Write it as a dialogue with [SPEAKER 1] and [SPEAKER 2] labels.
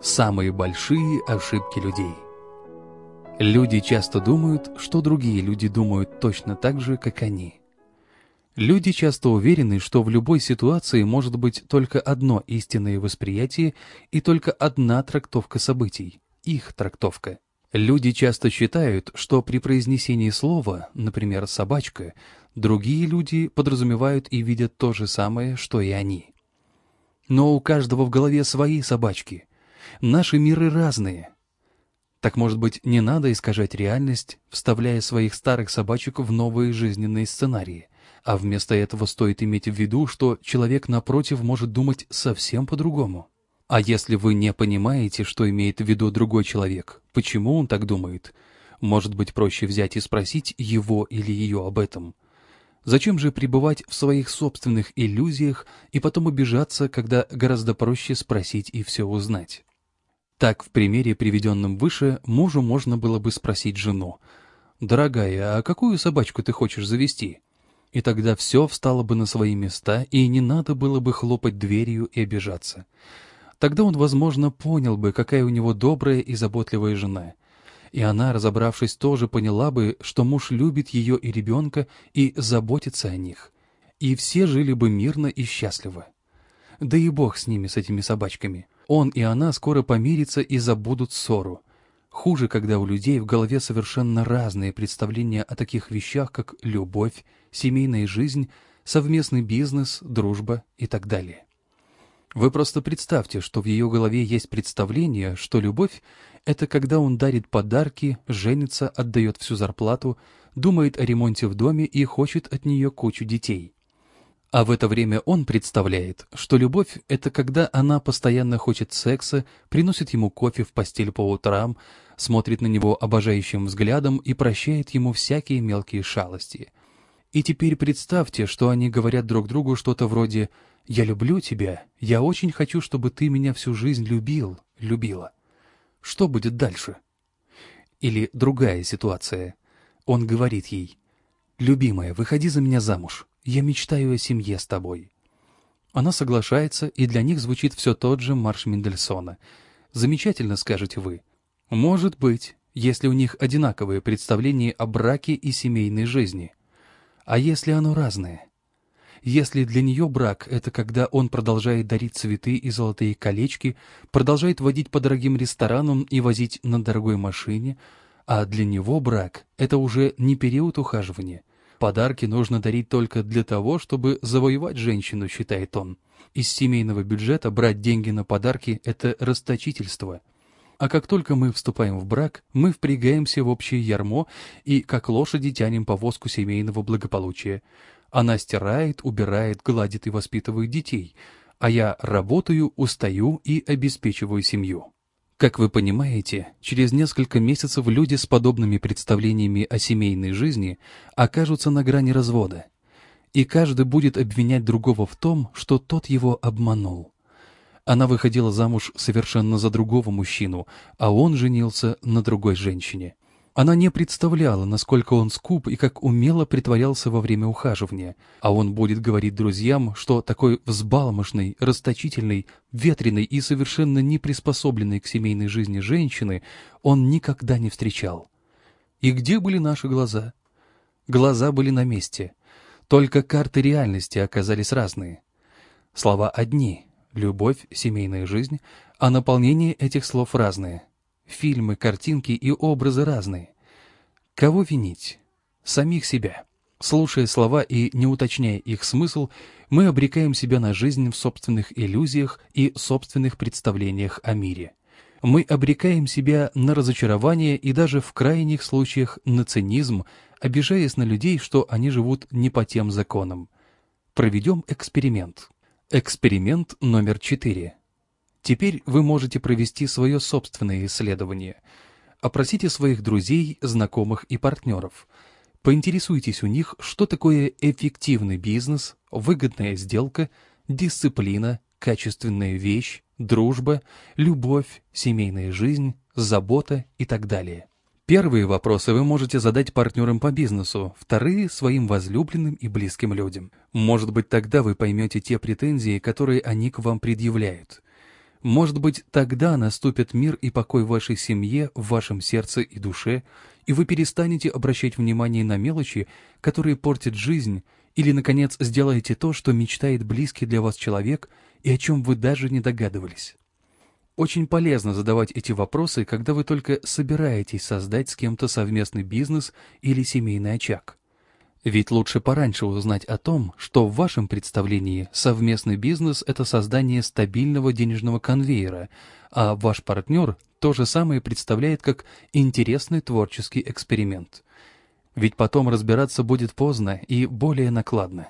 [SPEAKER 1] Самые большие ошибки людей. Люди часто думают, что другие люди думают точно так же, как они. Люди часто уверены, что в любой ситуации может быть только одно истинное восприятие и только одна трактовка событий – их трактовка. Люди часто считают, что при произнесении слова, например, «собачка», другие люди подразумевают и видят то же самое, что и они. Но у каждого в голове свои собачки, Наши миры разные. Так, может быть, не надо искажать реальность, вставляя своих старых собачек в новые жизненные сценарии, а вместо этого стоит иметь в виду, что человек напротив может думать совсем по-другому. А если вы не понимаете, что имеет в виду другой человек, почему он так думает, может быть проще взять и спросить его или ее об этом. Зачем же пребывать в своих собственных иллюзиях и потом обижаться, когда гораздо проще спросить и все узнать? Так, в примере, приведенном выше, мужу можно было бы спросить жену, «Дорогая, а какую собачку ты хочешь завести?» И тогда все встало бы на свои места, и не надо было бы хлопать дверью и обижаться. Тогда он, возможно, понял бы, какая у него добрая и заботливая жена. И она, разобравшись, тоже поняла бы, что муж любит ее и ребенка и заботится о них. И все жили бы мирно и счастливо. Да и бог с ними, с этими собачками. Он и она скоро помирятся и забудут ссору. Хуже, когда у людей в голове совершенно разные представления о таких вещах, как любовь, семейная жизнь, совместный бизнес, дружба и так далее. Вы просто представьте, что в ее голове есть представление, что любовь — это когда он дарит подарки, женится, отдает всю зарплату, думает о ремонте в доме и хочет от нее кучу детей. А в это время он представляет, что любовь — это когда она постоянно хочет секса, приносит ему кофе в постель по утрам, смотрит на него обожающим взглядом и прощает ему всякие мелкие шалости. И теперь представьте, что они говорят друг другу что-то вроде «Я люблю тебя, я очень хочу, чтобы ты меня всю жизнь любил, любила». Что будет дальше? Или другая ситуация. Он говорит ей «Любимая, выходи за меня замуж». «Я мечтаю о семье с тобой». Она соглашается, и для них звучит все тот же марш Мендельсона. Замечательно, скажете вы. Может быть, если у них одинаковые представления о браке и семейной жизни. А если оно разное? Если для нее брак — это когда он продолжает дарить цветы и золотые колечки, продолжает водить по дорогим ресторанам и возить на дорогой машине, а для него брак — это уже не период ухаживания, Подарки нужно дарить только для того, чтобы завоевать женщину, считает он. Из семейного бюджета брать деньги на подарки – это расточительство. А как только мы вступаем в брак, мы впрягаемся в общее ярмо и, как лошади, тянем повозку семейного благополучия. Она стирает, убирает, гладит и воспитывает детей, а я работаю, устаю и обеспечиваю семью. Как вы понимаете, через несколько месяцев люди с подобными представлениями о семейной жизни окажутся на грани развода, и каждый будет обвинять другого в том, что тот его обманул. Она выходила замуж совершенно за другого мужчину, а он женился на другой женщине. Она не представляла, насколько он скуп и как умело притворялся во время ухаживания, а он будет говорить друзьям, что такой взбалмошной, расточительной, ветреной и совершенно не приспособленной к семейной жизни женщины он никогда не встречал. И где были наши глаза? Глаза были на месте. Только карты реальности оказались разные. Слова одни — любовь, семейная жизнь, а наполнение этих слов разные — Фильмы, картинки и образы разные. Кого винить? Самих себя. Слушая слова и не уточняя их смысл, мы обрекаем себя на жизнь в собственных иллюзиях и собственных представлениях о мире. Мы обрекаем себя на разочарование и даже в крайних случаях на цинизм, обижаясь на людей, что они живут не по тем законам. Проведем эксперимент. Эксперимент номер четыре. Теперь вы можете провести свое собственное исследование. Опросите своих друзей, знакомых и партнеров. Поинтересуйтесь у них, что такое эффективный бизнес, выгодная сделка, дисциплина, качественная вещь, дружба, любовь, семейная жизнь, забота и так далее. Первые вопросы вы можете задать партнерам по бизнесу, вторые — своим возлюбленным и близким людям. Может быть, тогда вы поймете те претензии, которые они к вам предъявляют. Может быть, тогда наступит мир и покой в вашей семье, в вашем сердце и душе, и вы перестанете обращать внимание на мелочи, которые портят жизнь, или, наконец, сделаете то, что мечтает близкий для вас человек и о чем вы даже не догадывались. Очень полезно задавать эти вопросы, когда вы только собираетесь создать с кем-то совместный бизнес или семейный очаг. Ведь лучше пораньше узнать о том, что в вашем представлении совместный бизнес – это создание стабильного денежного конвейера, а ваш партнер то же самое представляет как интересный творческий эксперимент. Ведь потом разбираться будет поздно и более накладно.